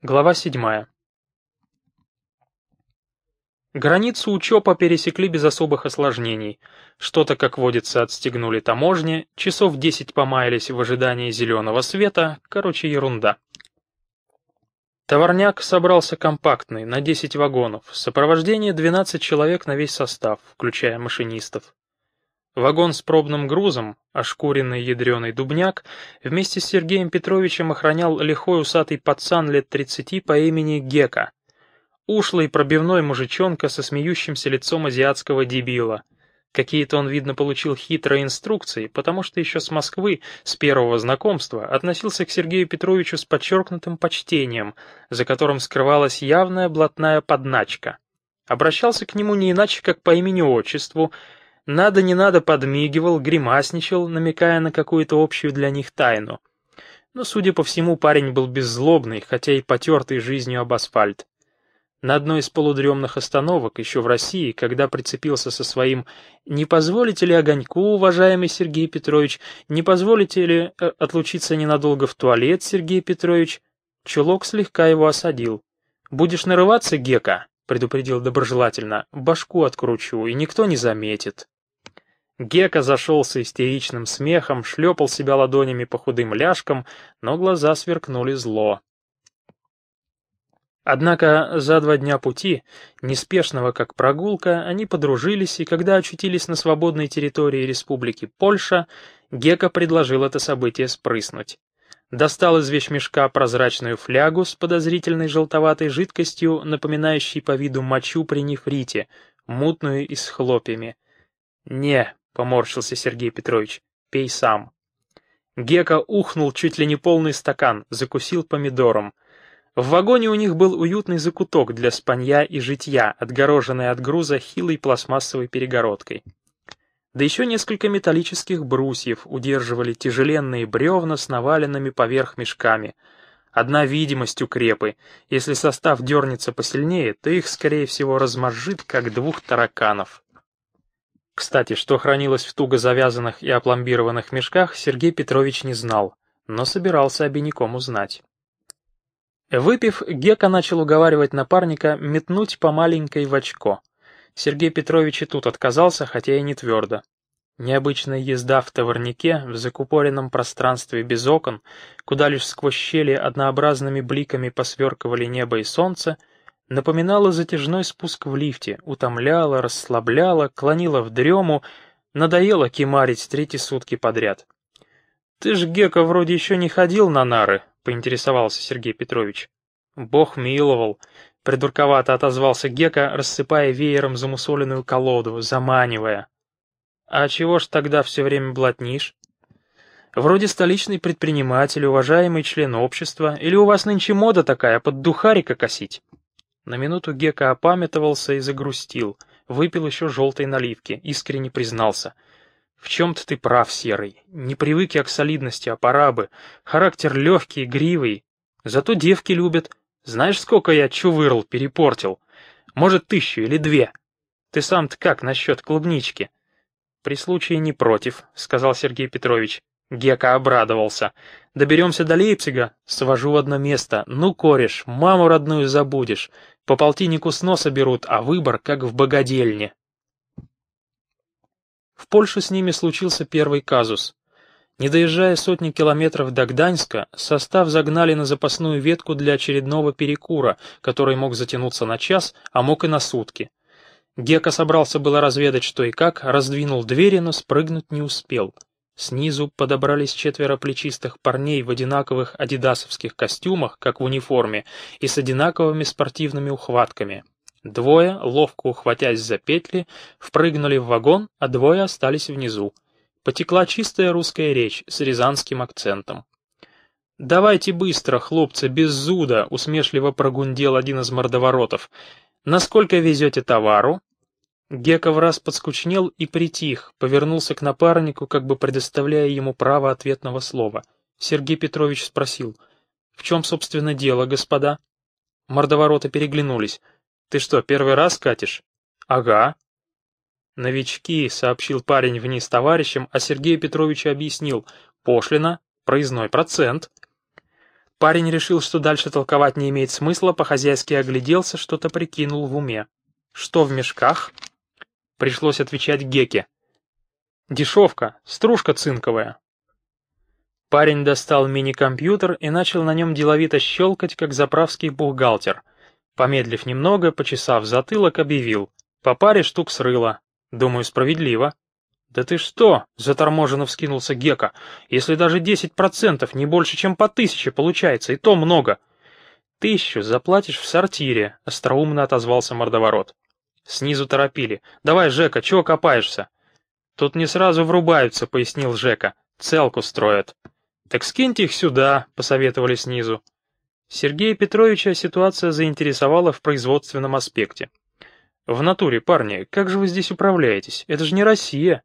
Глава 7. Границу учёпа пересекли без особых осложнений. Что-то, как водится, отстегнули таможни, часов десять помаялись в ожидании зеленого света, короче, ерунда. Товарняк собрался компактный, на 10 вагонов, сопровождение 12 человек на весь состав, включая машинистов. Вагон с пробным грузом, ошкуренный ядреный дубняк, вместе с Сергеем Петровичем охранял лихой усатый пацан лет тридцати по имени Гека. Ушлый пробивной мужичонка со смеющимся лицом азиатского дебила. Какие-то он, видно, получил хитрые инструкции, потому что еще с Москвы, с первого знакомства, относился к Сергею Петровичу с подчеркнутым почтением, за которым скрывалась явная блатная подначка. Обращался к нему не иначе, как по имени-отчеству, надо не надо подмигивал, гримасничал, намекая на какую-то общую для них тайну. Но, судя по всему, парень был беззлобный, хотя и потертый жизнью об асфальт. На одной из полудремных остановок, еще в России, когда прицепился со своим «Не позволите ли огоньку, уважаемый Сергей Петрович? Не позволите ли э, отлучиться ненадолго в туалет, Сергей Петрович?» Чулок слегка его осадил. «Будешь нарываться, Гека?» — предупредил доброжелательно. «Башку откручу, и никто не заметит». Гека зашелся истеричным смехом, шлепал себя ладонями по худым ляжкам, но глаза сверкнули зло. Однако за два дня пути, неспешного как прогулка, они подружились, и когда очутились на свободной территории Республики Польша, Гека предложил это событие спрыснуть. Достал из вещмешка прозрачную флягу с подозрительной желтоватой жидкостью, напоминающей по виду мочу при нефрите, мутную и с хлопьями. «Не, поморщился Сергей Петрович. «Пей сам». Гека ухнул чуть ли не полный стакан, закусил помидором. В вагоне у них был уютный закуток для спанья и житья, отгороженный от груза хилой пластмассовой перегородкой. Да еще несколько металлических брусьев удерживали тяжеленные бревна с наваленными поверх мешками. Одна видимость у крепы. Если состав дернется посильнее, то их, скорее всего, размозжит, как двух тараканов. Кстати, что хранилось в туго завязанных и опломбированных мешках, Сергей Петрович не знал, но собирался обиняком узнать. Выпив, Гека начал уговаривать напарника метнуть по маленькой в очко. Сергей Петрович и тут отказался, хотя и не твердо. Необычная езда в товарнике, в закупоренном пространстве без окон, куда лишь сквозь щели однообразными бликами посверкивали небо и солнце — напоминала затяжной спуск в лифте, утомляла, расслабляла, клонила в дрему, надоело кемарить третьи сутки подряд. «Ты ж, Гека, вроде еще не ходил на нары», — поинтересовался Сергей Петрович. «Бог миловал», — придурковато отозвался Гека, рассыпая веером замусоленную колоду, заманивая. «А чего ж тогда все время блатнишь?» «Вроде столичный предприниматель, уважаемый член общества, или у вас нынче мода такая, под духарика косить?» На минуту Гека опамятовался и загрустил, выпил еще желтой наливки, искренне признался. «В чем-то ты прав, Серый. Не привык я к солидности, а пора бы. Характер легкий, игривый. Зато девки любят. Знаешь, сколько я чувырл, перепортил? Может, тысячу или две. Ты сам-то как насчет клубнички?» «При случае не против», — сказал Сергей Петрович. Гека обрадовался. «Доберемся до Лейпцига? Свожу в одно место. Ну, кореш, маму родную забудешь. По полтиннику с носа берут, а выбор как в богадельне». В Польше с ними случился первый казус. Не доезжая сотни километров до Гданьска, состав загнали на запасную ветку для очередного перекура, который мог затянуться на час, а мог и на сутки. Гека собрался было разведать, что и как, раздвинул двери, но спрыгнуть не успел — Снизу подобрались четверо плечистых парней в одинаковых адидасовских костюмах, как в униформе, и с одинаковыми спортивными ухватками. Двое, ловко ухватясь за петли, впрыгнули в вагон, а двое остались внизу. Потекла чистая русская речь с рязанским акцентом. «Давайте быстро, хлопцы, без зуда», — усмешливо прогундел один из мордоворотов. «Насколько везете товару?» Гека в раз подскучнел и притих, повернулся к напарнику, как бы предоставляя ему право ответного слова. Сергей Петрович спросил, «В чем, собственно, дело, господа?» Мордовороты переглянулись. «Ты что, первый раз катишь?» «Ага». «Новички», — сообщил парень вниз товарищам, а Сергей Петрович объяснил, «пошлина, проездной процент». Парень решил, что дальше толковать не имеет смысла, по-хозяйски огляделся, что-то прикинул в уме. «Что в мешках?» Пришлось отвечать Геке. «Дешевка, стружка цинковая». Парень достал мини-компьютер и начал на нем деловито щелкать, как заправский бухгалтер. Помедлив немного, почесав затылок, объявил. «По паре штук срыла. Думаю, справедливо». «Да ты что?» — заторможенно вскинулся Гека. «Если даже десять процентов, не больше, чем по тысяче получается, и то много». «Тысячу заплатишь в сортире», — остроумно отозвался мордоворот. Снизу торопили. «Давай, Жека, чего копаешься?» «Тут не сразу врубаются», — пояснил Жека. «Целку строят». «Так скиньте их сюда», — посоветовали снизу. Сергея Петровича ситуация заинтересовала в производственном аспекте. «В натуре, парни, как же вы здесь управляетесь? Это же не Россия!»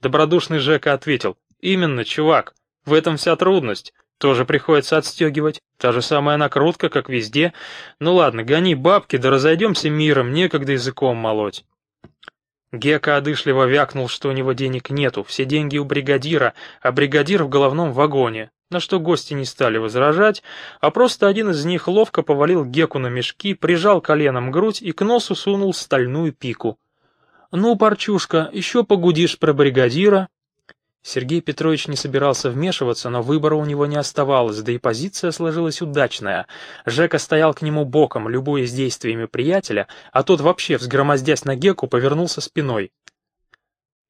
Добродушный Жека ответил. «Именно, чувак, в этом вся трудность. Тоже приходится отстегивать. Та же самая накрутка, как везде. Ну ладно, гони бабки, да разойдемся миром, некогда языком молоть». Гека одышливо вякнул, что у него денег нету, все деньги у бригадира, а бригадир в головном вагоне, на что гости не стали возражать, а просто один из них ловко повалил Геку на мешки, прижал коленом грудь и к носу сунул стальную пику. «Ну, парчушка, еще погудишь про бригадира». Сергей Петрович не собирался вмешиваться, но выбора у него не оставалось, да и позиция сложилась удачная. Жека стоял к нему боком, любуясь действиями приятеля, а тот вообще, взгромоздясь на Геку, повернулся спиной.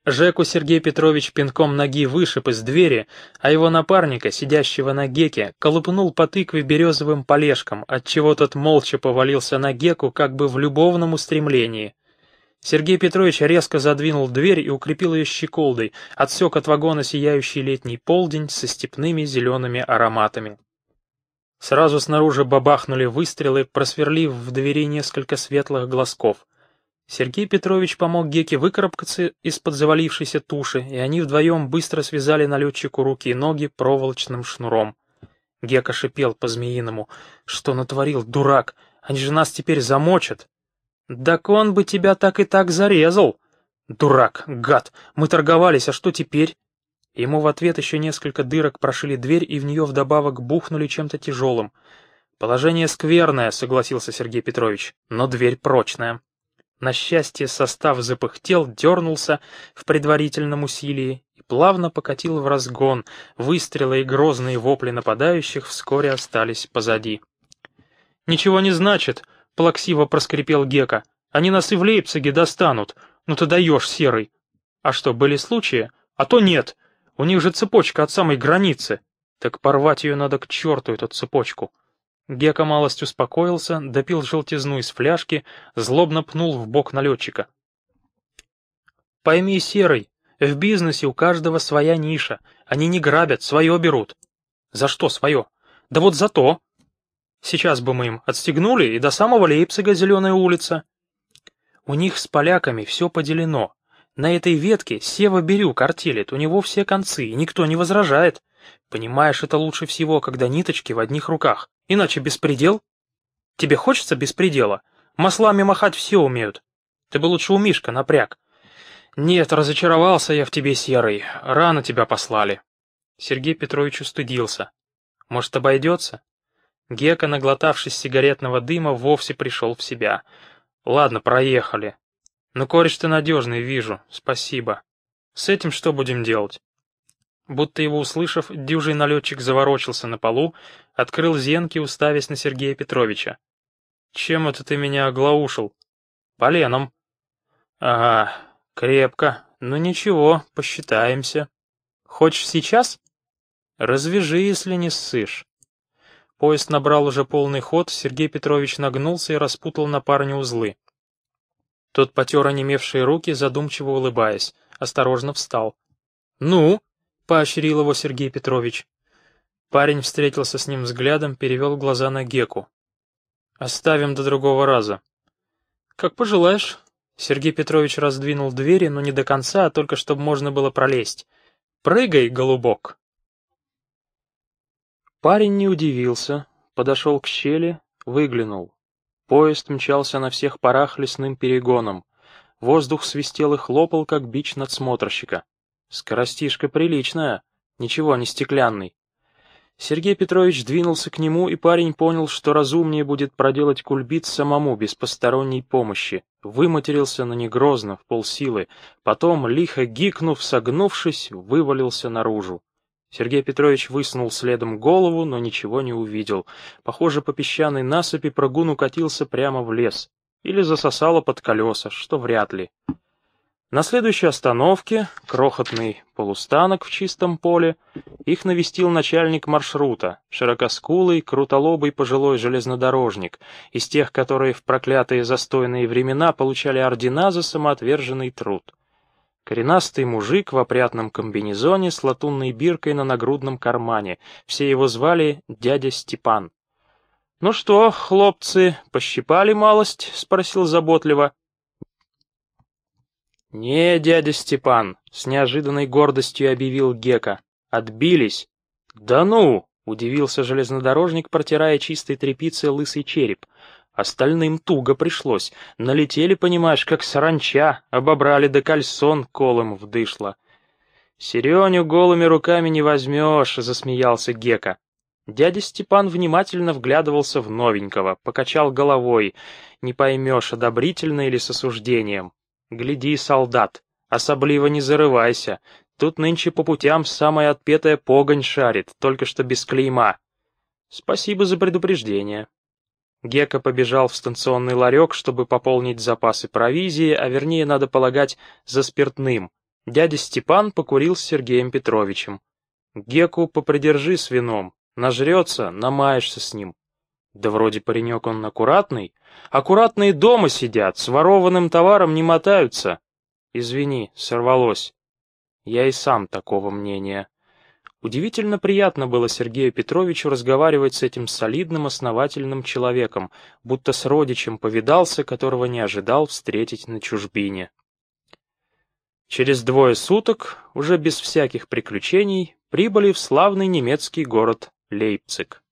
Жеку Сергей Петрович пинком ноги вышиб из двери, а его напарника, сидящего на Геке, колупнул по тыкве березовым полежком, отчего тот молча повалился на Геку как бы в любовном устремлении. Сергей Петрович резко задвинул дверь и укрепил ее щеколдой, отсек от вагона сияющий летний полдень со степными зелеными ароматами. Сразу снаружи бабахнули выстрелы, просверлив в двери несколько светлых глазков. Сергей Петрович помог Геке выкарабкаться из-под завалившейся туши, и они вдвоем быстро связали налетчику руки и ноги проволочным шнуром. Гека шипел по-змеиному. «Что натворил, дурак? Они же нас теперь замочат!» «Так он бы тебя так и так зарезал!» «Дурак, гад! Мы торговались, а что теперь?» Ему в ответ еще несколько дырок прошили дверь и в нее вдобавок бухнули чем-то тяжелым. «Положение скверное», — согласился Сергей Петрович, — «но дверь прочная». На счастье состав запыхтел, дернулся в предварительном усилии и плавно покатил в разгон. Выстрелы и грозные вопли нападающих вскоре остались позади. «Ничего не значит», — плаксиво проскрипел Гека. «Они нас и в Лейпциге достанут. Ну ты даешь, Серый». «А что, были случаи?» «А то нет. У них же цепочка от самой границы. Так порвать ее надо к черту, эту цепочку». Гека малость успокоился, допил желтизну из фляжки, злобно пнул в бок налетчика. «Пойми, Серый, в бизнесе у каждого своя ниша. Они не грабят, свое берут». «За что свое?» «Да вот за то. Сейчас бы мы им отстегнули, и до самого Лейпцига зеленая улица. У них с поляками все поделено. На этой ветке Сева Бирюк артелит, у него все концы, и никто не возражает. Понимаешь, это лучше всего, когда ниточки в одних руках. Иначе беспредел. Тебе хочется беспредела? Маслами махать все умеют. Ты бы лучше у Мишка напряг. Нет, разочаровался я в тебе, Серый. Рано тебя послали. Сергей Петрович устыдился. Может, обойдется? Гека, наглотавшись сигаретного дыма, вовсе пришел в себя. «Ладно, проехали. Ну, кореш ты надежный, вижу. Спасибо. С этим что будем делать?» Будто его услышав, дюжий налетчик заворочился на полу, открыл зенки, уставясь на Сергея Петровича. «Чем это ты меня оглаушил?» «Поленом». «Ага, крепко. Ну ничего, посчитаемся. Хочешь сейчас?» «Развяжи, если не ссышь». Поезд набрал уже полный ход, Сергей Петрович нагнулся и распутал на парне узлы. Тот потер онемевшие руки, задумчиво улыбаясь, осторожно встал. «Ну?» — поощрил его Сергей Петрович. Парень встретился с ним взглядом, перевел глаза на Геку. «Оставим до другого раза». «Как пожелаешь». Сергей Петрович раздвинул двери, но не до конца, а только чтобы можно было пролезть. «Прыгай, голубок!» Парень не удивился, подошел к щели, выглянул. Поезд мчался на всех парах лесным перегоном. Воздух свистел и хлопал, как бич надсмотрщика. Скоростишка приличная, ничего не стеклянный. Сергей Петрович двинулся к нему, и парень понял, что разумнее будет проделать кульбит самому, без посторонней помощи. Выматерился на негрозно, в полсилы. Потом, лихо гикнув, согнувшись, вывалился наружу. Сергей Петрович высунул следом голову, но ничего не увидел. Похоже, по песчаной насыпи прогун укатился прямо в лес. Или засосало под колеса, что вряд ли. На следующей остановке, крохотный полустанок в чистом поле, их навестил начальник маршрута, широкоскулый, крутолобый пожилой железнодорожник, из тех, которые в проклятые застойные времена получали ордена за самоотверженный труд. Коренастый мужик в опрятном комбинезоне с латунной биркой на нагрудном кармане, все его звали дядя Степан. «Ну что, хлопцы, пощипали малость?» — спросил заботливо. «Не, дядя Степан», — с неожиданной гордостью объявил Гека. «Отбились». «Да ну!» — удивился железнодорожник, протирая чистой тряпицей лысый череп. Остальным туго пришлось. Налетели, понимаешь, как саранча, обобрали до кальсон колом вдышло. «Сереню голыми руками не возьмешь», — засмеялся Гека. Дядя Степан внимательно вглядывался в новенького, покачал головой. Не поймешь, одобрительно или с осуждением. Гляди, солдат, особливо не зарывайся. Тут нынче по путям самая отпетая погонь шарит, только что без клейма. Спасибо за предупреждение. Гека побежал в станционный ларек, чтобы пополнить запасы провизии, а вернее, надо полагать, за спиртным. Дядя Степан покурил с Сергеем Петровичем. Геку попридержи с вином, нажрется, намаешься с ним. Да вроде паренек он аккуратный. Аккуратные дома сидят, с ворованным товаром не мотаются. Извини, сорвалось. Я и сам такого мнения. Удивительно приятно было Сергею Петровичу разговаривать с этим солидным, основательным человеком, будто с родичем повидался, которого не ожидал встретить на чужбине. Через двое суток, уже без всяких приключений, прибыли в славный немецкий город Лейпциг.